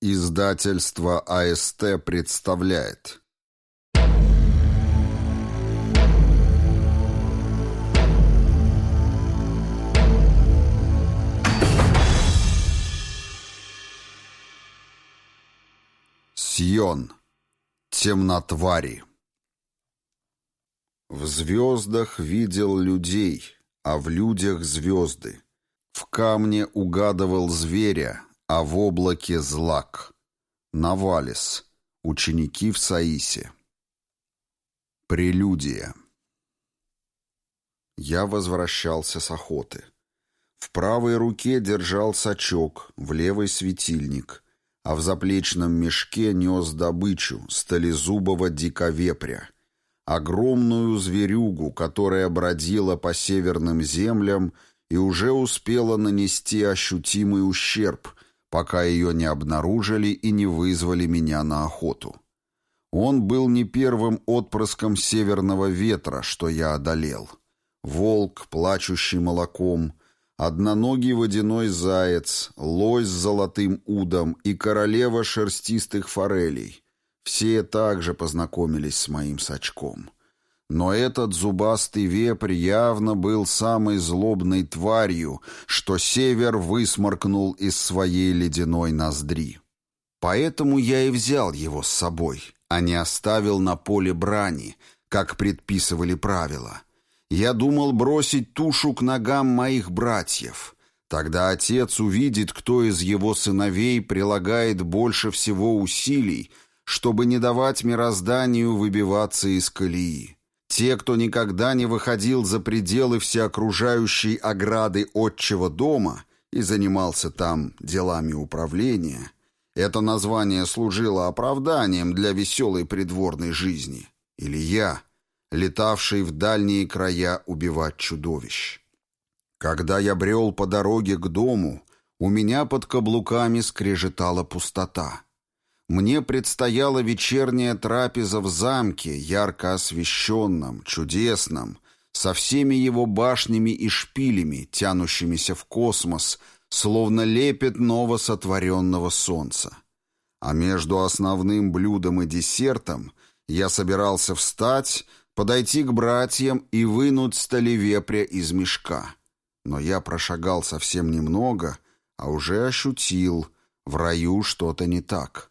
Издательство АСТ представляет Сьон. Темнотвари. В звездах видел людей, а в людях звезды. В камне угадывал зверя, а в облаке злак. Навалис. Ученики в Саисе. Прелюдия. Я возвращался с охоты. В правой руке держал сачок, в левой светильник, а в заплечном мешке нес добычу столезубого диковепря, огромную зверюгу, которая бродила по северным землям и уже успела нанести ощутимый ущерб, пока ее не обнаружили и не вызвали меня на охоту. Он был не первым отпрыском северного ветра, что я одолел. Волк, плачущий молоком, одноногий водяной заяц, лось с золотым удом и королева шерстистых форелей. Все также познакомились с моим сачком. Но этот зубастый вепрь явно был самой злобной тварью, что север высморкнул из своей ледяной ноздри. Поэтому я и взял его с собой, а не оставил на поле брани, как предписывали правила. Я думал бросить тушу к ногам моих братьев. Тогда отец увидит, кто из его сыновей прилагает больше всего усилий, чтобы не давать мирозданию выбиваться из колеи. Те, кто никогда не выходил за пределы всеокружающей ограды отчего дома и занимался там делами управления, это название служило оправданием для веселой придворной жизни. Или я, летавший в дальние края убивать чудовищ. Когда я брел по дороге к дому, у меня под каблуками скрежетала пустота. Мне предстояла вечерняя трапеза в замке, ярко освещенном, чудесном, со всеми его башнями и шпилями, тянущимися в космос, словно лепет новосотворенного солнца. А между основным блюдом и десертом я собирался встать, подойти к братьям и вынуть столевепря из мешка. Но я прошагал совсем немного, а уже ощутил, в раю что-то не так.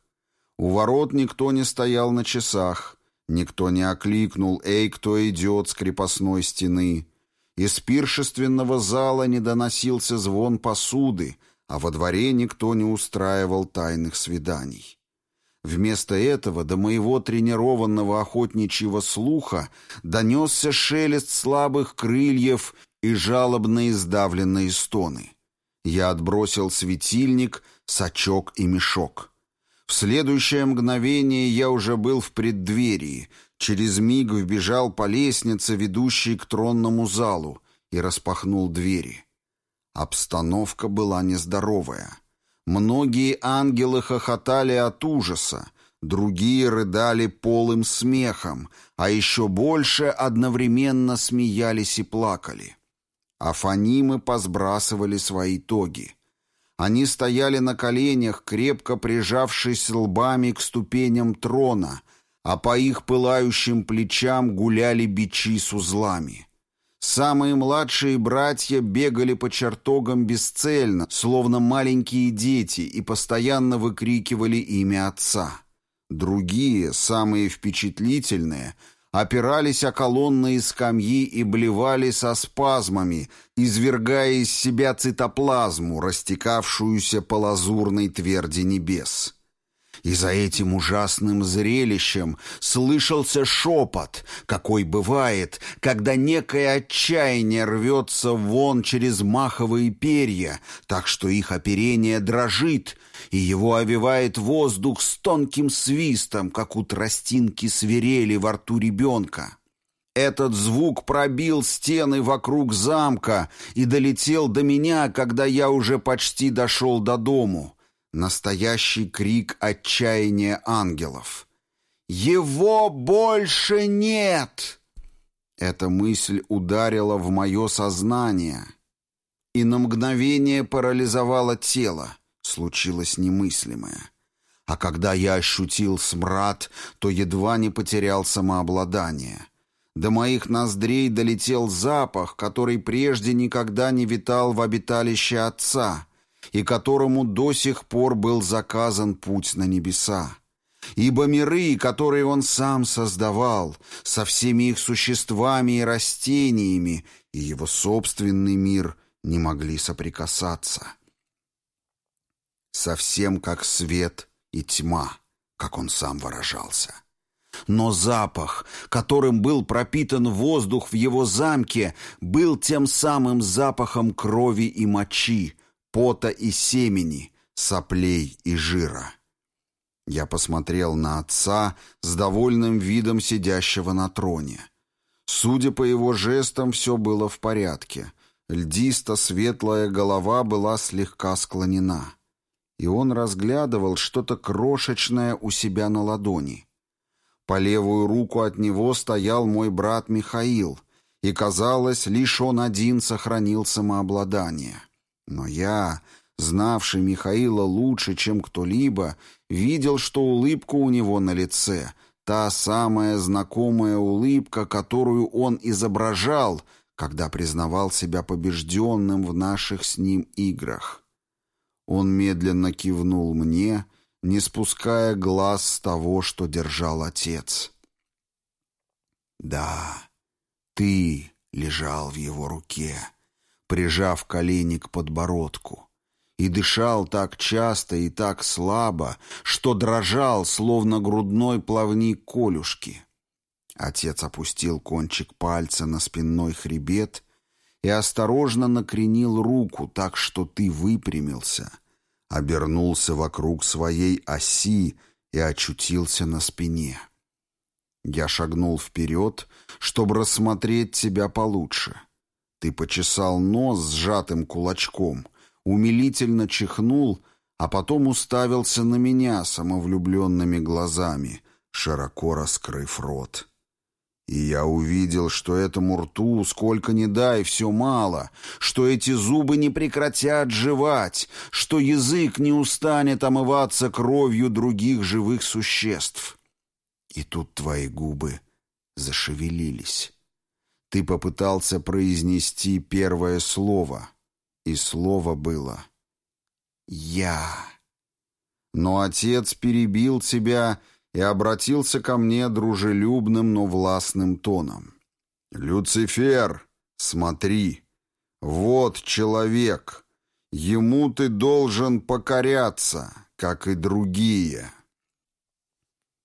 У ворот никто не стоял на часах, никто не окликнул «Эй, кто идет с крепостной стены!» Из пиршественного зала не доносился звон посуды, а во дворе никто не устраивал тайных свиданий. Вместо этого до моего тренированного охотничьего слуха донесся шелест слабых крыльев и жалобные сдавленные стоны. Я отбросил светильник, сачок и мешок. В следующее мгновение я уже был в преддверии, через миг вбежал по лестнице, ведущей к тронному залу, и распахнул двери. Обстановка была нездоровая. Многие ангелы хохотали от ужаса, другие рыдали полым смехом, а еще больше одновременно смеялись и плакали. Афанимы посбрасывали свои тоги. Они стояли на коленях, крепко прижавшись лбами к ступеням трона, а по их пылающим плечам гуляли бичи с узлами. Самые младшие братья бегали по чертогам бесцельно, словно маленькие дети, и постоянно выкрикивали имя отца. Другие, самые впечатлительные, опирались о колонны скамьи и блевали со спазмами, извергая из себя цитоплазму, растекавшуюся по лазурной тверди небес. И за этим ужасным зрелищем слышался шепот, какой бывает, когда некое отчаяние рвется вон через маховые перья, так что их оперение дрожит, и его овивает воздух с тонким свистом, как у тростинки свирели во рту ребенка. Этот звук пробил стены вокруг замка и долетел до меня, когда я уже почти дошел до дому. Настоящий крик отчаяния ангелов. «Его больше нет!» Эта мысль ударила в мое сознание и на мгновение парализовала тело случилось немыслимое. А когда я ощутил смрад, то едва не потерял самообладание. До моих ноздрей долетел запах, который прежде никогда не витал в обиталище Отца и которому до сих пор был заказан путь на небеса. Ибо миры, которые он сам создавал, со всеми их существами и растениями, и его собственный мир не могли соприкасаться. Совсем как свет и тьма, как он сам выражался. Но запах, которым был пропитан воздух в его замке, был тем самым запахом крови и мочи, пота и семени, соплей и жира. Я посмотрел на отца с довольным видом сидящего на троне. Судя по его жестам, все было в порядке. Льдисто-светлая голова была слегка склонена. И он разглядывал что-то крошечное у себя на ладони. По левую руку от него стоял мой брат Михаил, и, казалось, лишь он один сохранил самообладание. Но я, знавший Михаила лучше, чем кто-либо, видел, что улыбка у него на лице, та самая знакомая улыбка, которую он изображал, когда признавал себя побежденным в наших с ним играх. Он медленно кивнул мне, не спуская глаз с того, что держал отец. «Да, ты лежал в его руке», прижав колени к подбородку, и дышал так часто и так слабо, что дрожал, словно грудной плавник колюшки. Отец опустил кончик пальца на спинной хребет и осторожно накренил руку так, что ты выпрямился, обернулся вокруг своей оси и очутился на спине. Я шагнул вперед, чтобы рассмотреть тебя получше — ты почесал нос сжатым кулачком, умилительно чихнул, а потом уставился на меня самовлюбленными глазами, широко раскрыв рот. И я увидел, что этому рту, сколько ни дай, все мало, что эти зубы не прекратят жевать, что язык не устанет омываться кровью других живых существ. И тут твои губы зашевелились. Ты попытался произнести первое слово, и слово было «Я». Но отец перебил тебя и обратился ко мне дружелюбным, но властным тоном. «Люцифер, смотри, вот человек, ему ты должен покоряться, как и другие».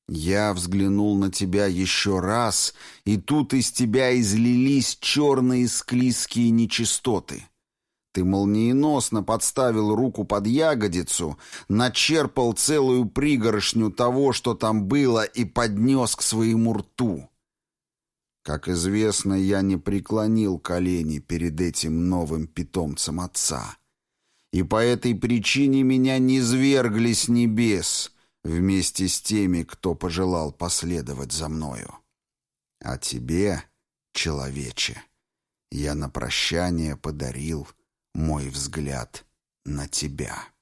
Я взглянул на тебя еще раз, и тут из тебя излились черные склизкие нечистоты. Ты молниеносно подставил руку под ягодицу, начерпал целую пригоршню того, что там было, и поднес к своему рту. Как известно, я не преклонил колени перед этим новым питомцем отца. И по этой причине меня не свергли с небес, вместе с теми, кто пожелал последовать за мною. А тебе, человече, я на прощание подарил мой взгляд на тебя».